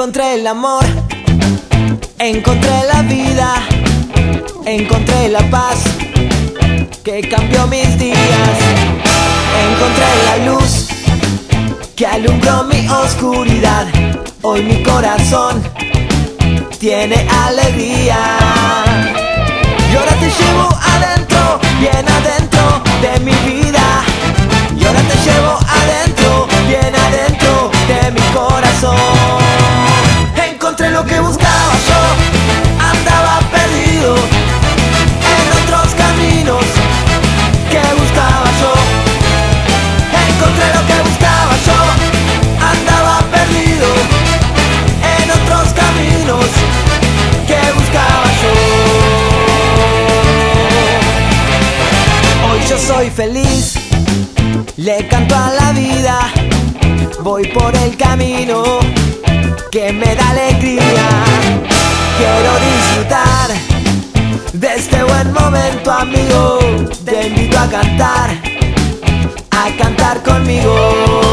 Encontré el amor, encontré la vida, encontré la paz que cambió mis días. Encontré la luz que alumbró mi oscuridad. Hoy mi corazón tiene alegría. Y ahora te llevo adelante. soy feliz, le canto a la vida, voy por el camino que me da alegría. Quiero disfrutar de este buen momento, amigo. Te invito a cantar, a cantar conmigo.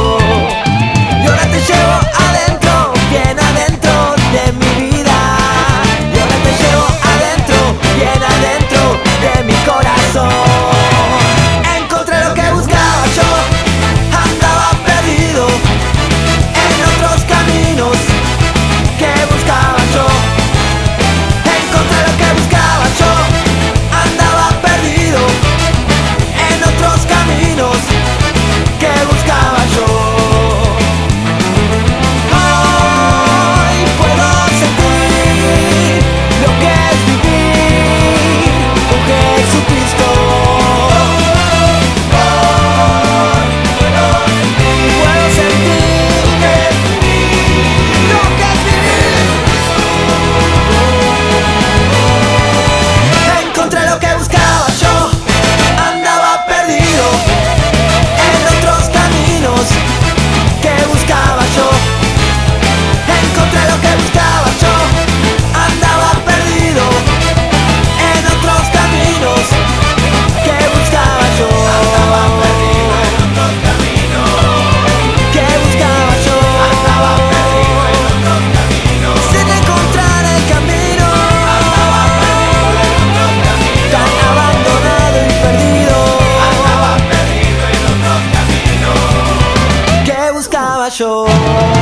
마셔.